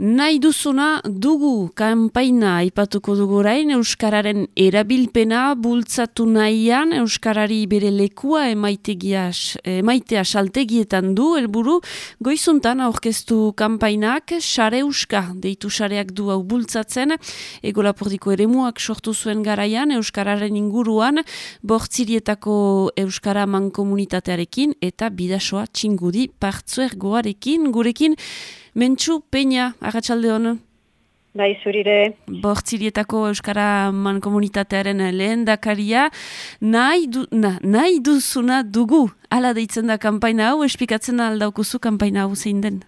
Nahi duzuna dugu kanpaina aipatuko dugu orain Euskararen erabilpena bultzatu nahian Euskarari bere lekua emaitea saltegietan du. Helburu goizuntan aurkeztu kanpainak sare Euska deitu sareak du hau bultzatzen. Egolapordiko eremuak sortu zuen garaian Euskararen inguruan bortzirietako Euskara mankomunitatearekin eta bidasoa txingudi partzuergoarekin. Gurekin Mentxu Peña, agatxalde honu? Bai, zurire. Bortzirietako Euskara Man Komunitatearen lehen dakaria. Nahi, du, na, nahi duzuna dugu, ala deitzen da kanpaina hau, espikatzen aldaukuzu kanpaina hau zein den?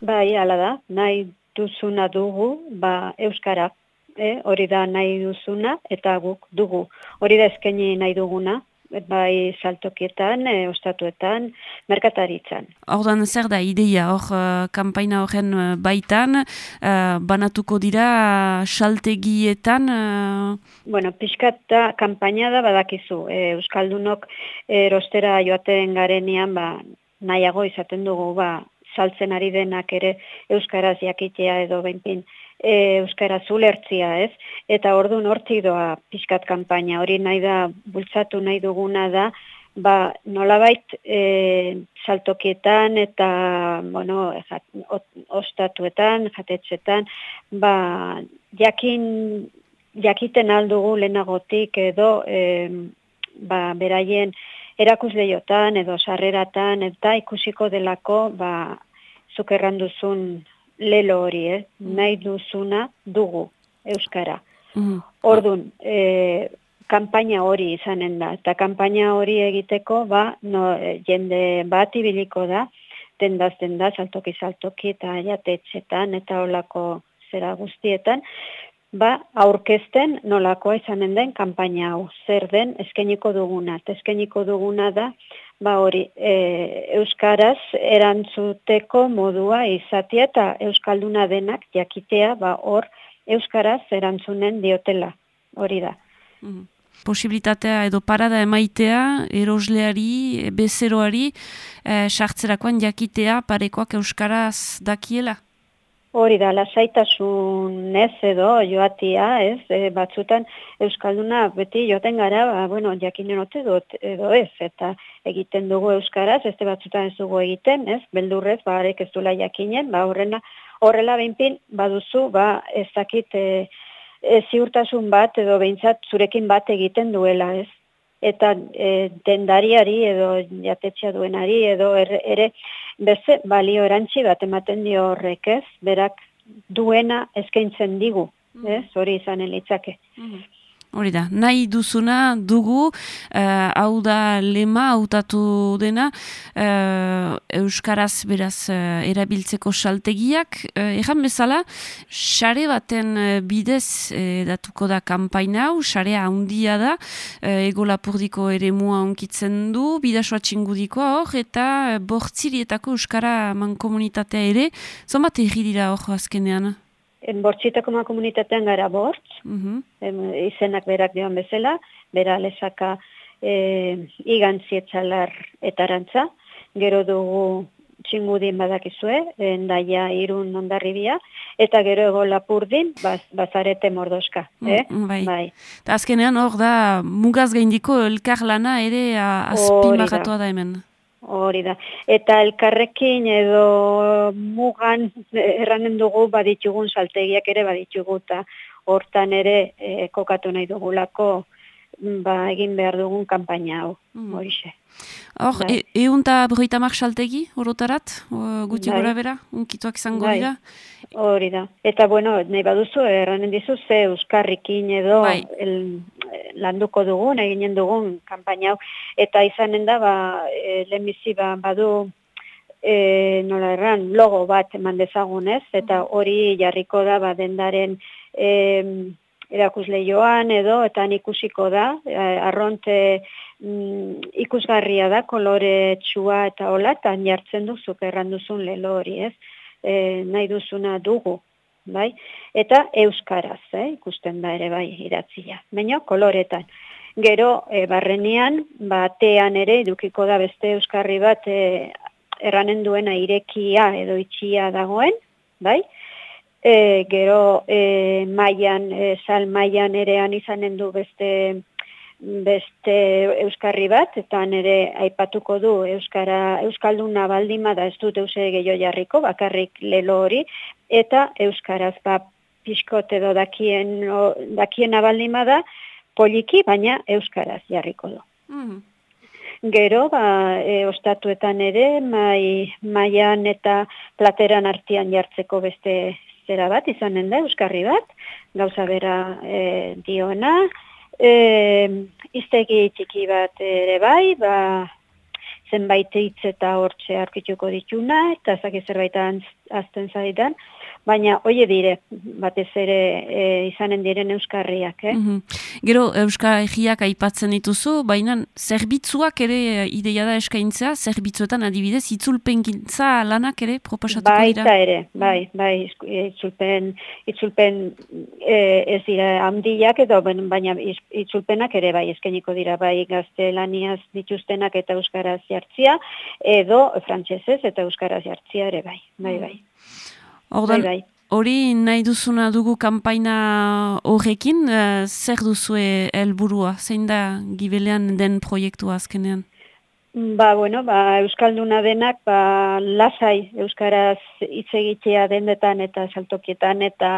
Bai, ala da, nahi duzuna dugu, ba, Euskara. Eh? Hori da nahi duzuna eta guk dugu. Hori da eskaini nahi duguna, bai saltokietan, e, ostatuetan, merkataritzan. Hordan zer da ideia, hor uh, kampaina horren uh, baitan, uh, banatuko dira saltegietan? Uh... Bueno, pixkat da, kampaina da badakizu, e, Euskaldunok erostera joaten garenean, ba, nahiago izaten dugu, ba, saltzen ari denak ere Euskaraz jakitea edo benpin, e, euskara zulertzia, ez? Eta ordu hortik doa pixkat kanpaina, hori nahi da, bultzatu nahi duguna da, ba, nolabait e, saltokietan eta, bueno, jat, ostatuetan, jatetxetan, ba, jakin, jakiten aldugu lehenagotik edo, e, ba, beraien, erakusleiotan edo sarreratan eta ikusiko delako ba zuk erranduzun lelo hori, eh? Mm. nahi duzuna dugu Euskara. Mm. Ordun, e, kanpaina hori izanen da, eta kanpaina hori egiteko, ba, no, e, jende bat ibiliko da, dendaz, dendaz, saltoki, saltoki, eta jatetxetan, eta olako zera guztietan, ba, aurkezten nolakoa izanen den kanpaina hau, zer den eskeniko duguna, eskeniko duguna da, ba hori, e, euskaraz erantzuteko modua izatea eta euskalduna denak jakitea, ba hor euskaraz erantzunen diotela. Hori da. Mm. Posibilitatea edo parada emaitea erosleari, bezeroari, e, sartzerakoan jakitea parekoak euskaraz dakiela? Hori da, lasaitasun ez edo joatia, ez, e, batzutan Euskalduna beti joaten gara, ba, bueno, jakinen ote dut edo ez, eta egiten dugu Euskaraz, ez batzutan ez dugu egiten, ez, beldurrez, ba, arek ez dula jakinen, ba, horrena, horrela behinpin, baduzu, ba, ez dakit, e, e, ziurtasun bat edo behintzat zurekin bat egiten duela, ez, eta e, dendariari edo jatetxea duenari edo er, ere beste balio erantzi bat ematen dio horrek ez, berak duena eskaintzen digu, mm. ez, hori izan elitzake. Mm Hori da, nahi duzuna dugu, uh, hau da lema, hautatu dena, uh, Euskaraz beraz uh, erabiltzeko saltegiak. Uh, Egan bezala, xare baten bidez uh, datuko da kampaina hau, xarea handia da, uh, ego lapurdiko ere mua onkitzen du, bidasoa txingudikoa hor, eta bortzirietako Euskara mankomunitatea ere, zomat erri dira hor azkenean? Bortzitako ma komunitatean gara bortz, mm izenak berak dioan bezala, bera lesaka e, igantzi etxalar etarantza, gero dugu txingudin badakizue, endaia irun ondarribia, eta gero ego lapurdin, baz, bazarete mordoska. Mm, eh? bai. bai. azkenean hor da, mugaz gaindiko elkar lana ere azpimagatua da hemen. Hori da. Eta elkarrekin edo mugan erranen dugu baditugun saltegiak ere baditugu eta hortan ere e, kokatu nahi dugulako ba, egin behar dugun kanpaina hau. Mm. Horixe. Hor, bai. e, egun eta berroita saltegi, horotarat, guti bai. gora bera, unkituak izango bai. dira? Hori da. Eta bueno, nahi baduzu, erranen dizu, ze euskarrikin edo bai. el, landuko dugun, eginen dugun kanpaina hau. Eta izanen da, ba, e, lehenbizi ba, badu e, nola erran, logo bat eman dezagunez, eta hori jarriko da, ba, dendaren e, erakusle joan edo, eta ikusiko da, e, arronte mm, ikusgarria da, kolore txua eta hola, eta jartzen duzuk erranduzun lelo hori, ez? E, nahi duzuna dugu, bai? Eta euskaraz, eh? ikusten da ere bai iratzia. Baina koloretan. Gero e, barrenean, batean ere edukiko da beste euskarri bat e, erranen duena irekia edo itxia dagoen, bai? e, gero e, maian, e, sal maian erean izanen du beste beste euskarri bat, eta nire aipatuko du euskara euskalduna baldima da ez dut euse gehiago jarriko, bakarrik lelo hori, eta euskaraz ba pixkot edo dakien, o, dakien abaldima da, poliki, baina euskaraz jarriko du. Mm Gero, ba, e, ostatuetan ere, mai, maian eta plateran artian jartzeko beste zera bat, izanen da, euskarri bat, gauza bera e, diona, e, iztegi txiki bat ere bai, ba, zenbait hitz eta hortxe arkituko dituna, eta zaki zerbait azten zaidan, baina oie dire, batez ere e, izanen diren euskarriak. Eh? Mm Gero, euskarriak aipatzen dituzu, baina zerbitzuak ere e, ideia da eskaintzea, zerbitzuetan adibidez, itzulpen gintza lanak ere proposatuko dira? Baita ere, bai, bai, itzulpen, itzulpen e, ez dira handiak edo, baina itzulpenak ere bai, eskainiko dira bai gaztelaniaz dituztenak eta euskaraz jartzia, edo frantsesez eta euskaraz jartzia ere bai, bai, bai. Ordan, bai, bai. Hori nahi duzuna dugu kanpaina horrekin, uh, zer duzue helburua zein da gibelean den proiektua azkenean? Ba, bueno, ba, Euskalduna denak, ba, lasai Euskaraz hitz egitea dendetan eta saltokietan eta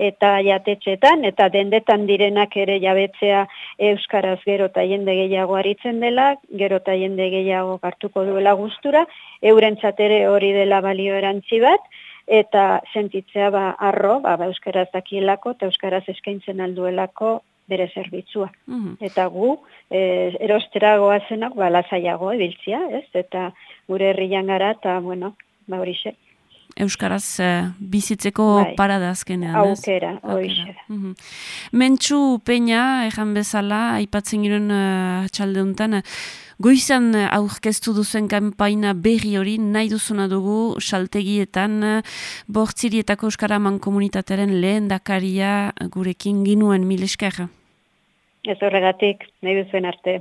eta jatetxetan, eta dendetan direnak ere jabetzea Euskaraz gero eta jende gehiago aritzen dela, gero eta jende gehiago hartuko duela gustura, euren ere hori dela balio erantzi bat, eta sentitzea ba arro, ba, ba euskaraz dakielako eta euskaraz eskaintzen alduelako bere zerbitzua. Mhm. Eta gu, e, erostera goazenak, ba, lasaiago ebiltzia, ez? Eta gure herrian gara, eta, bueno, ba, horixe. Euskaraz uh, bizitzeko bai. parada azkenean? Aukera, horixe. Mm Mentxu peina, ejan bezala, aipatzen giren uh, txalde honetan, Goizan eh, aurkeztu duzen kanpaina berri hori nahi duzuna dugu saltegietan bortzirietako Euskaraman komunitatearen lehen dakaria gurekin ginuen mileskerra. Ez horregatik, nahi duzuen arte.